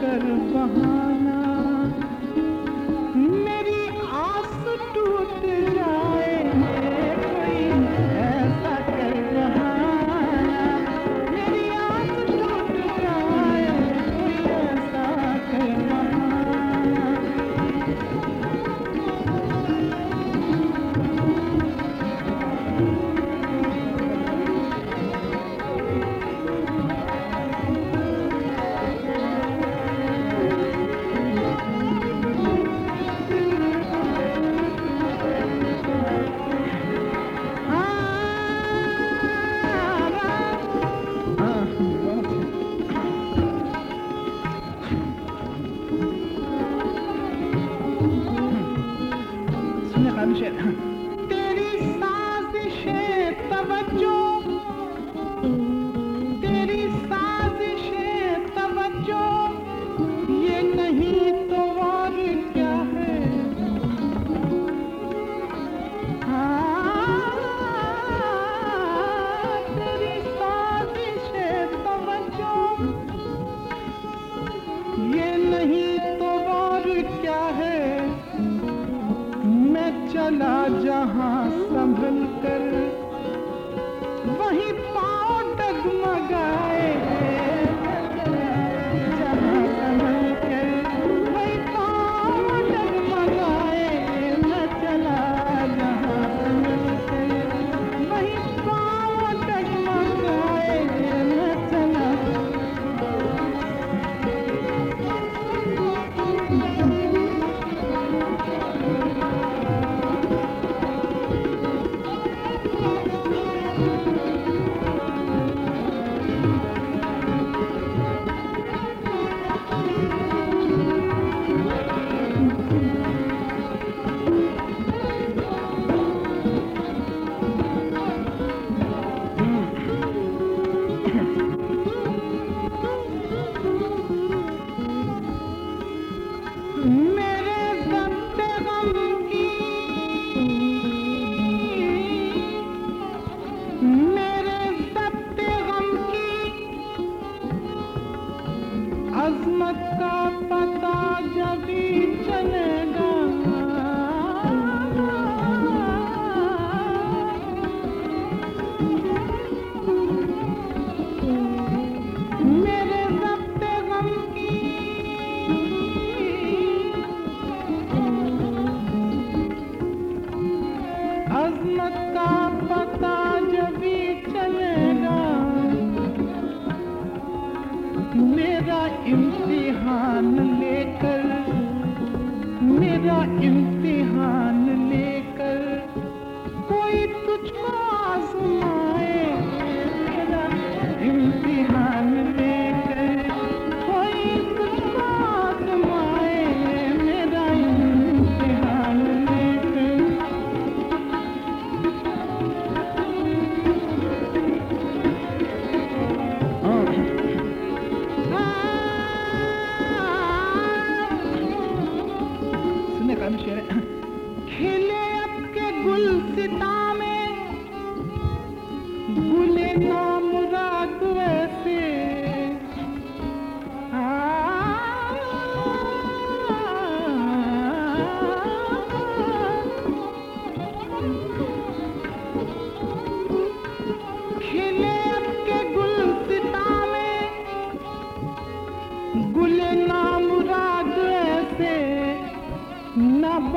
कर बहाना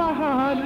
bahar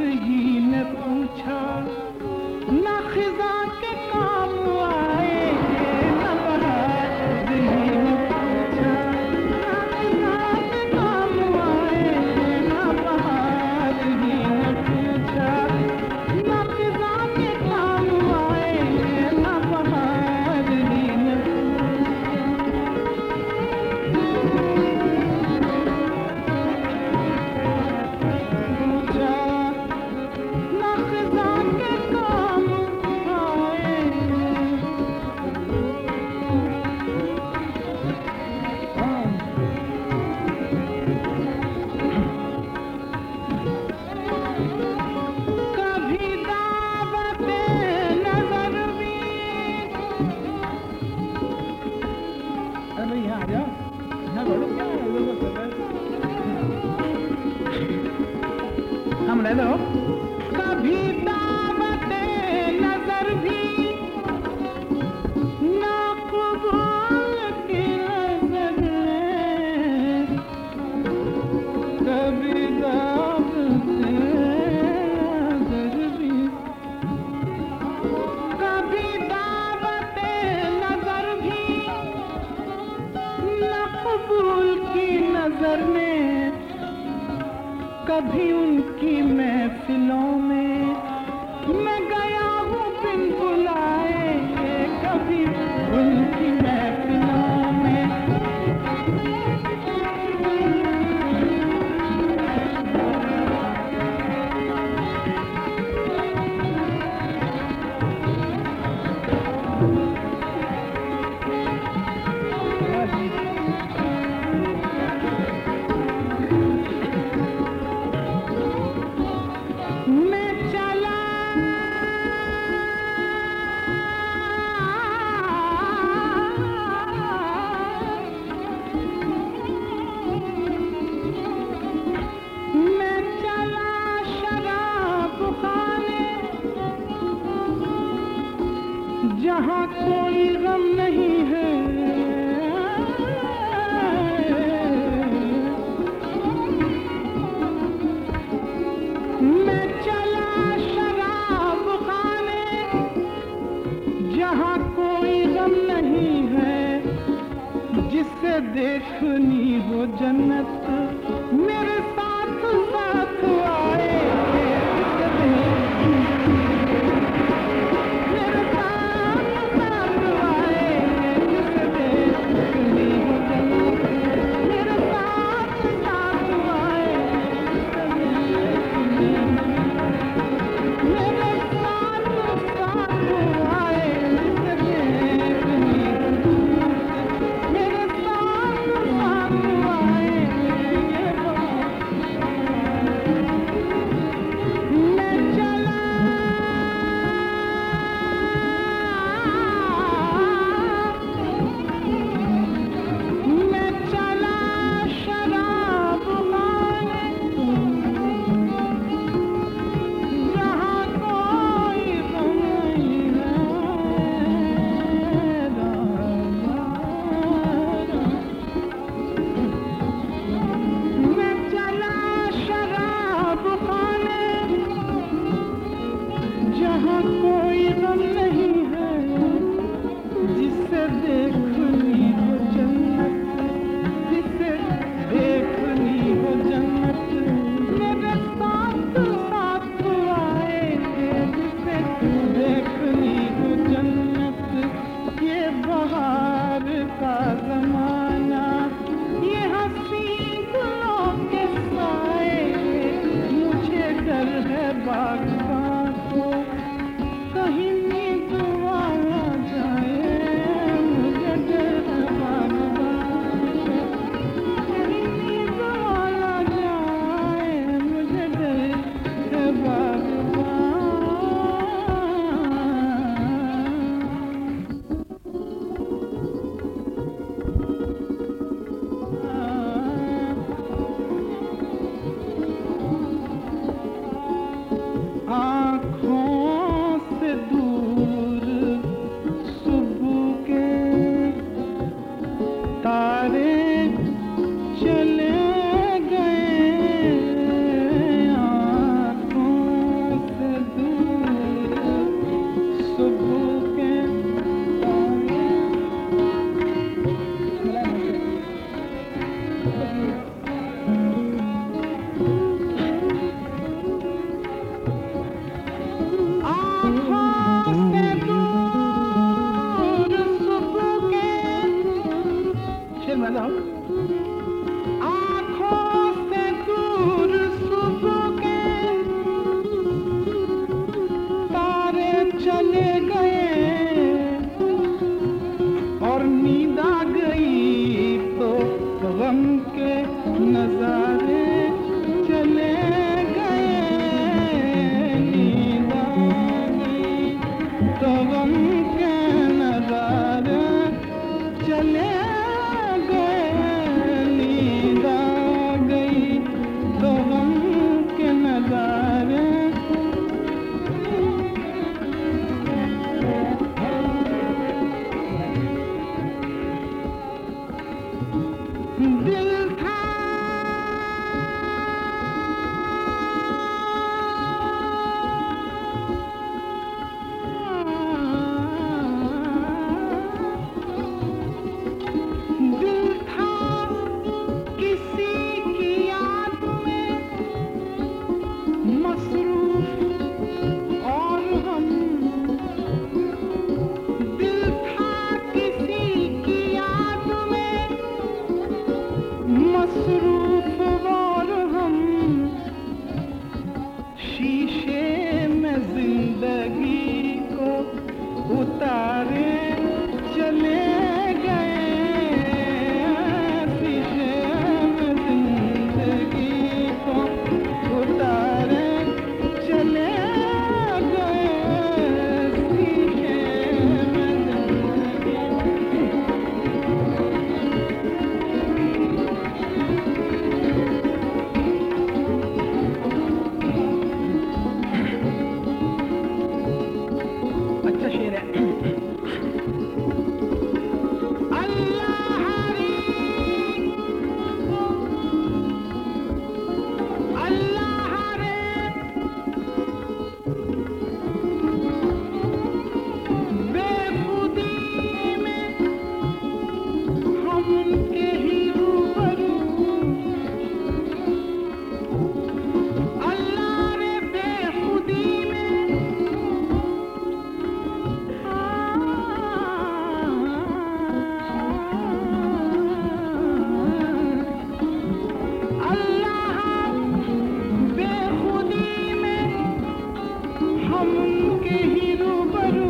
हम उनके ही रूबरू।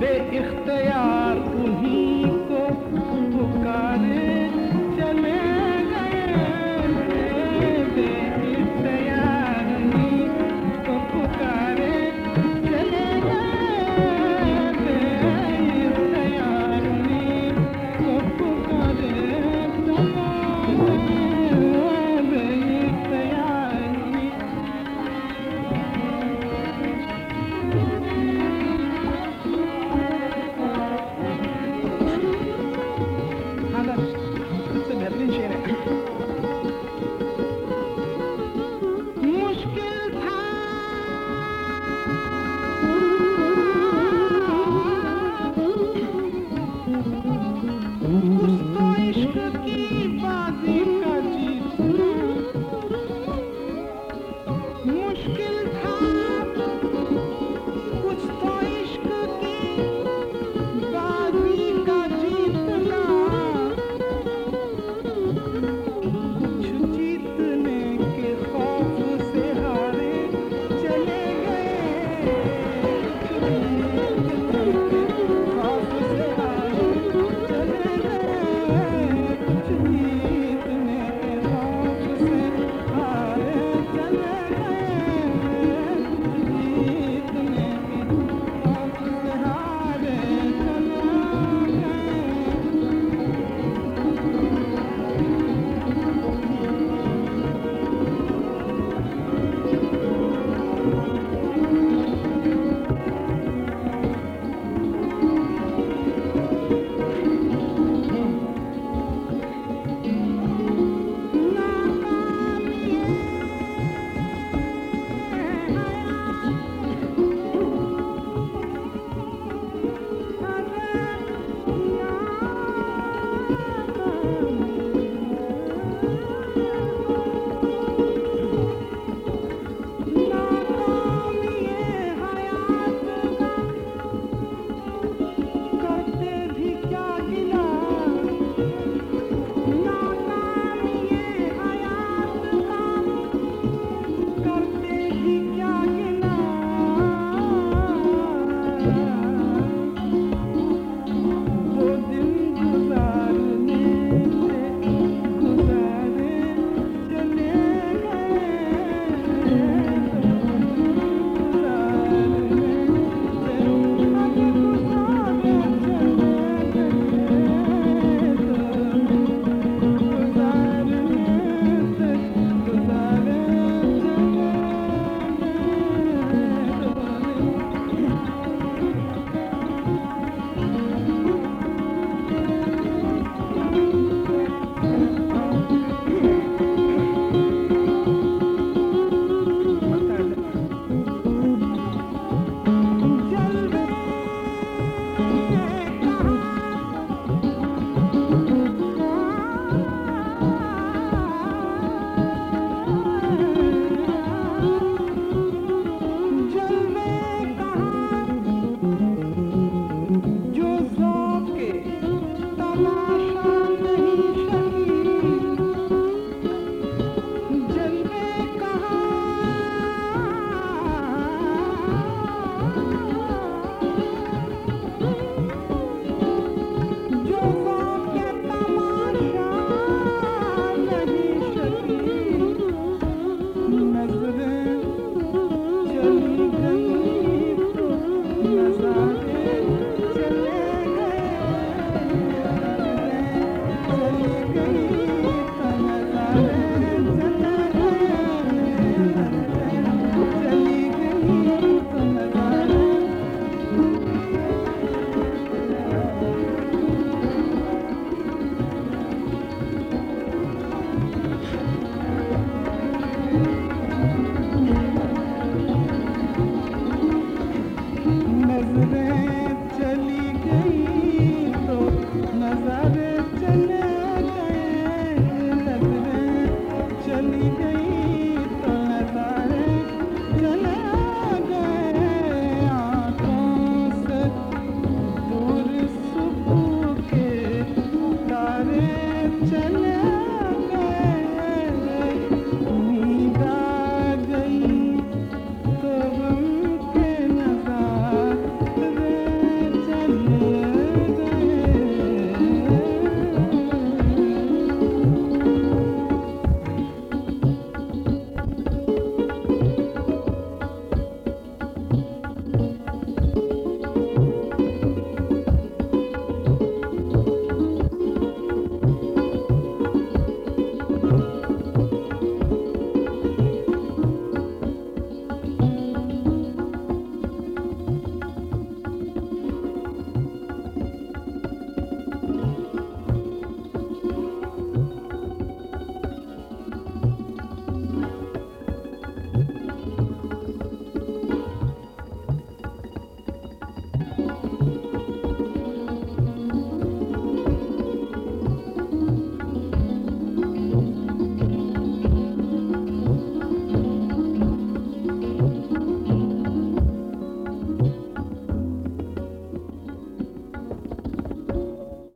बे इख्तियार